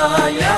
Yeah.